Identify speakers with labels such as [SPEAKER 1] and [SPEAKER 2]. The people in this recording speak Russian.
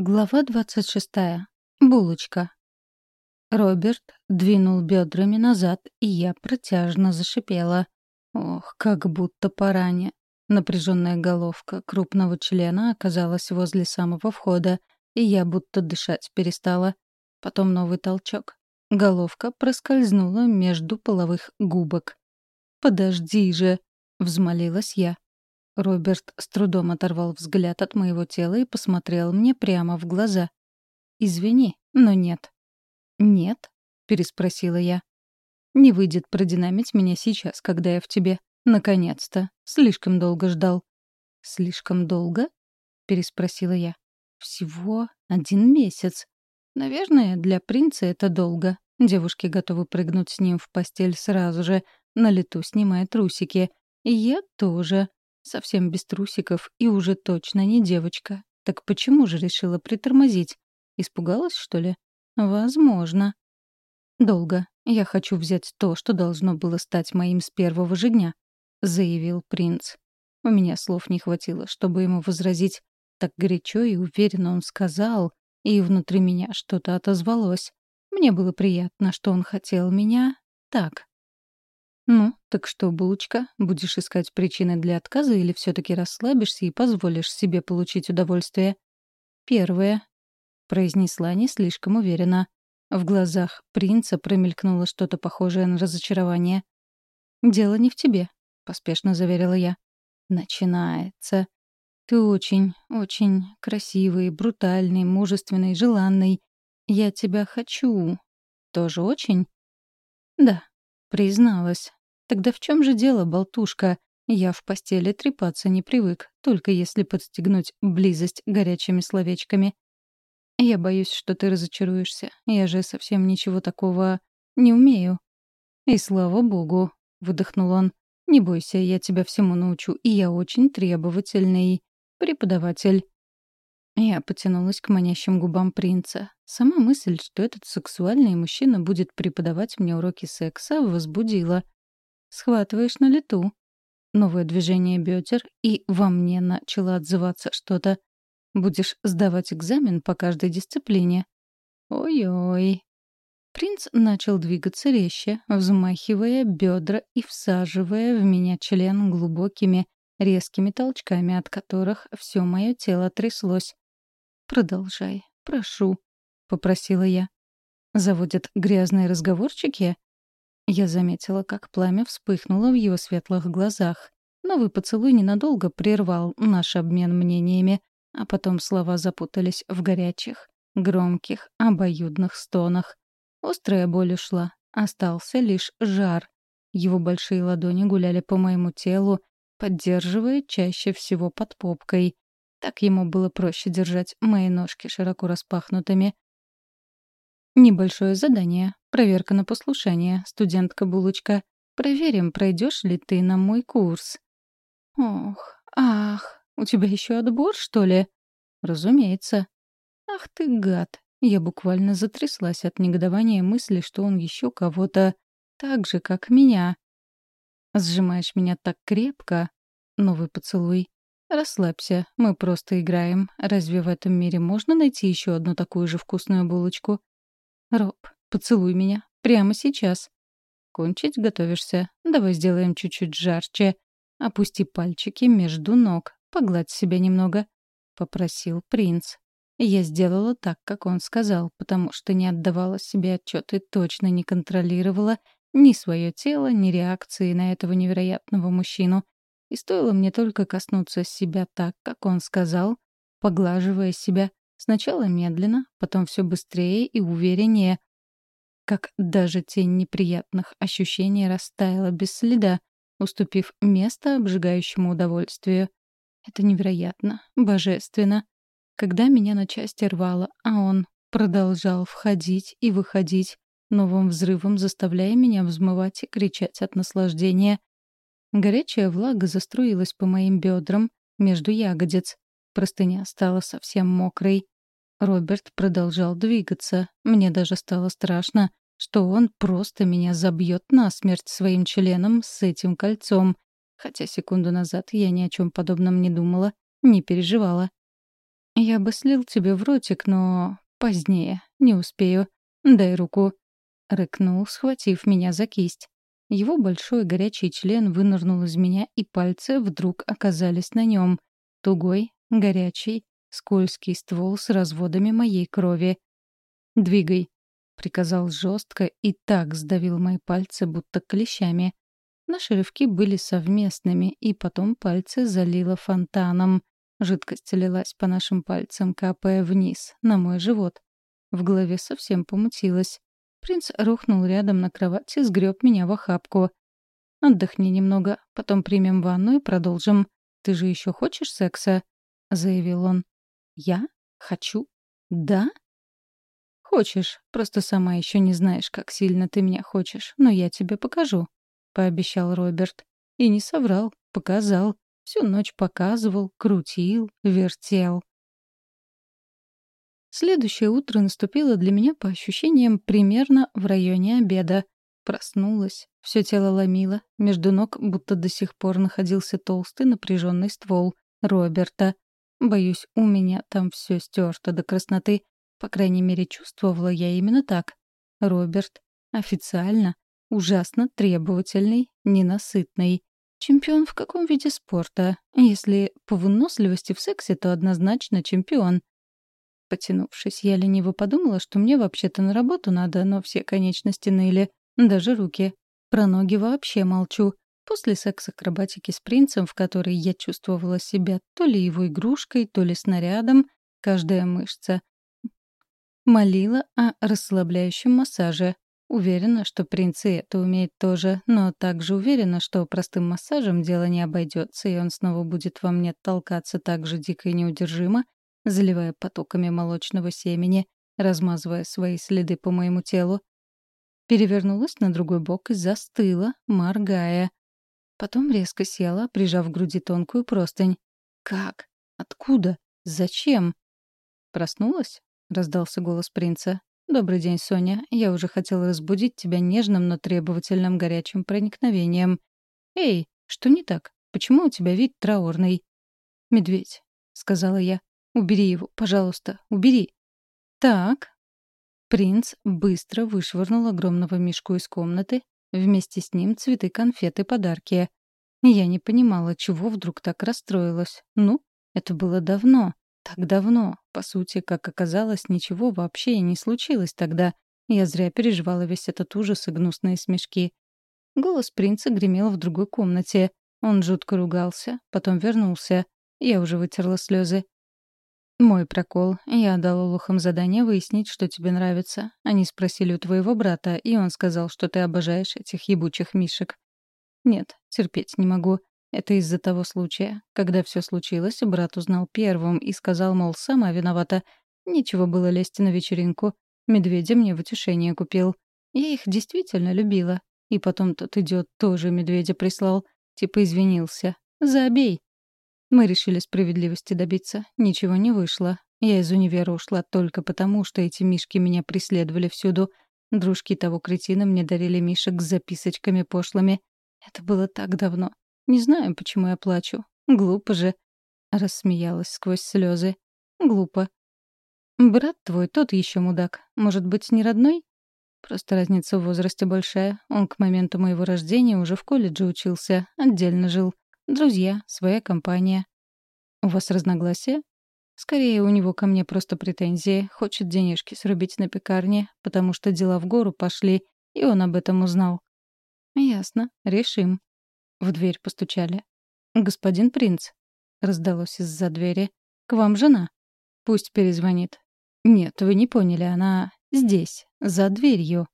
[SPEAKER 1] Глава 26. Булочка. Роберт двинул бедрами назад, и я протяжно зашипела. Ох, как будто по ране. Напряженная головка крупного члена оказалась возле самого входа, и я будто дышать перестала. Потом новый толчок. Головка проскользнула между половых губок. «Подожди же!» — взмолилась я. Роберт с трудом оторвал взгляд от моего тела и посмотрел мне прямо в глаза. «Извини, но нет». «Нет?» — переспросила я. «Не выйдет продинамить меня сейчас, когда я в тебе. Наконец-то. Слишком долго ждал». «Слишком долго?» — переспросила я. «Всего один месяц. Наверное, для принца это долго. Девушки готовы прыгнуть с ним в постель сразу же, на лету снимая трусики. И я тоже. Совсем без трусиков и уже точно не девочка. Так почему же решила притормозить? Испугалась, что ли? Возможно. Долго. Я хочу взять то, что должно было стать моим с первого же дня, заявил принц. У меня слов не хватило, чтобы ему возразить. Так горячо и уверенно он сказал, и внутри меня что-то отозвалось. Мне было приятно, что он хотел меня так. «Ну, так что, булочка, будешь искать причины для отказа или все таки расслабишься и позволишь себе получить удовольствие?» «Первое», — произнесла не слишком уверенно. В глазах принца промелькнуло что-то похожее на разочарование. «Дело не в тебе», — поспешно заверила я. «Начинается. Ты очень, очень красивый, брутальный, мужественный, желанный. Я тебя хочу. Тоже очень?» «Да», — призналась. Тогда в чем же дело, болтушка? Я в постели трепаться не привык, только если подстегнуть близость горячими словечками. Я боюсь, что ты разочаруешься. Я же совсем ничего такого не умею. И слава богу, выдохнул он. Не бойся, я тебя всему научу, и я очень требовательный преподаватель. Я потянулась к манящим губам принца. Сама мысль, что этот сексуальный мужчина будет преподавать мне уроки секса, возбудила — Схватываешь на лету. Новое движение бедер, и во мне начало отзываться что-то. Будешь сдавать экзамен по каждой дисциплине. Ой-ой. Принц начал двигаться резче, взмахивая бедра и всаживая в меня член глубокими, резкими толчками, от которых все мое тело тряслось. «Продолжай, прошу», — попросила я. «Заводят грязные разговорчики?» Я заметила, как пламя вспыхнуло в его светлых глазах. Новый поцелуй ненадолго прервал наш обмен мнениями, а потом слова запутались в горячих, громких, обоюдных стонах. Острая боль ушла, остался лишь жар. Его большие ладони гуляли по моему телу, поддерживая чаще всего под попкой. Так ему было проще держать мои ножки широко распахнутыми. Небольшое задание. Проверка на послушание, студентка Булочка. Проверим, пройдешь ли ты на мой курс. Ох, ах, у тебя еще отбор, что ли? Разумеется. Ах ты гад. Я буквально затряслась от негодования мысли, что он еще кого-то так же, как меня. Сжимаешь меня так крепко. Новый поцелуй. Расслабься, мы просто играем. Разве в этом мире можно найти еще одну такую же вкусную булочку? Роб, Поцелуй меня. Прямо сейчас. Кончить готовишься. Давай сделаем чуть-чуть жарче. Опусти пальчики между ног. Погладь себя немного. Попросил принц. Я сделала так, как он сказал, потому что не отдавала себе отчет и точно не контролировала ни свое тело, ни реакции на этого невероятного мужчину. И стоило мне только коснуться себя так, как он сказал, поглаживая себя, сначала медленно, потом все быстрее и увереннее, как даже тень неприятных ощущений растаяла без следа, уступив место обжигающему удовольствию. Это невероятно, божественно. Когда меня на части рвало, а он продолжал входить и выходить, новым взрывом заставляя меня взмывать и кричать от наслаждения. Горячая влага заструилась по моим бедрам, между ягодиц. Простыня стала совсем мокрой. Роберт продолжал двигаться. Мне даже стало страшно, что он просто меня забьет насмерть своим членом с этим кольцом. Хотя секунду назад я ни о чем подобном не думала, не переживала. Я бы слил тебе в ротик, но позднее, не успею. Дай руку. Рыкнул, схватив меня за кисть. Его большой горячий член вынырнул из меня, и пальцы вдруг оказались на нем. Тугой, горячий, скользкий ствол с разводами моей крови. «Двигай», — приказал жестко и так сдавил мои пальцы, будто клещами. Наши рывки были совместными, и потом пальцы залило фонтаном. Жидкость лилась по нашим пальцам, капая вниз, на мой живот. В голове совсем помутилось. Принц рухнул рядом на кровати, сгреб меня в охапку. «Отдохни немного, потом примем ванну и продолжим. Ты же еще хочешь секса?» — заявил он. «Я? Хочу? Да?» «Хочешь, просто сама еще не знаешь, как сильно ты меня хочешь, но я тебе покажу», — пообещал Роберт. И не соврал, показал. Всю ночь показывал, крутил, вертел. Следующее утро наступило для меня по ощущениям примерно в районе обеда. Проснулась, все тело ломило, между ног будто до сих пор находился толстый напряженный ствол Роберта. Боюсь, у меня там все стерто до красноты. По крайней мере, чувствовала я именно так. Роберт официально ужасно требовательный, ненасытный. Чемпион в каком виде спорта? Если по выносливости в сексе, то однозначно чемпион. Потянувшись, я лениво подумала, что мне вообще-то на работу надо, но все конечности ныли, даже руки. Про ноги вообще молчу. После секс-акробатики с принцем, в которой я чувствовала себя то ли его игрушкой, то ли снарядом, каждая мышца молила о расслабляющем массаже. Уверена, что принц и это умеет тоже, но также уверена, что простым массажем дело не обойдется, и он снова будет во мне толкаться так же дико и неудержимо, заливая потоками молочного семени, размазывая свои следы по моему телу. Перевернулась на другой бок и застыла, моргая. Потом резко села, прижав к груди тонкую простынь. «Как? Откуда? Зачем?» «Проснулась?» — раздался голос принца. «Добрый день, Соня. Я уже хотела разбудить тебя нежным, но требовательным горячим проникновением. Эй, что не так? Почему у тебя вид траурный?» «Медведь», — сказала я. Убери его, пожалуйста, убери. Так. Принц быстро вышвырнул огромного мишку из комнаты, вместе с ним цветы, конфеты, подарки. Я не понимала, чего вдруг так расстроилась. Ну, это было давно, так давно. По сути, как оказалось, ничего вообще и не случилось тогда. Я зря переживала весь этот ужас и гнусные смешки. Голос принца гремел в другой комнате. Он жутко ругался, потом вернулся. Я уже вытерла слезы. «Мой прокол. Я дал Олухам задание выяснить, что тебе нравится. Они спросили у твоего брата, и он сказал, что ты обожаешь этих ебучих мишек. Нет, терпеть не могу. Это из-за того случая. Когда все случилось, брат узнал первым и сказал, мол, сама виновата. Ничего было лезть на вечеринку. Медведя мне в утешение купил. Я их действительно любила. И потом тот идиот тоже медведя прислал. Типа извинился. Забей. Мы решили справедливости добиться. Ничего не вышло. Я из универа ушла только потому, что эти мишки меня преследовали всюду. Дружки того кретина мне дарили мишек с записочками пошлыми. Это было так давно. Не знаю, почему я плачу. Глупо же. Рассмеялась сквозь слезы. Глупо. Брат твой тот еще мудак. Может быть, не родной? Просто разница в возрасте большая. Он к моменту моего рождения уже в колледже учился, отдельно жил. Друзья, своя компания. У вас разногласия? Скорее, у него ко мне просто претензии. Хочет денежки срубить на пекарне, потому что дела в гору пошли, и он об этом узнал. Ясно. Решим. В дверь постучали. «Господин принц», — раздалось из-за двери, — «к вам жена. Пусть перезвонит». «Нет, вы не поняли, она здесь, за дверью».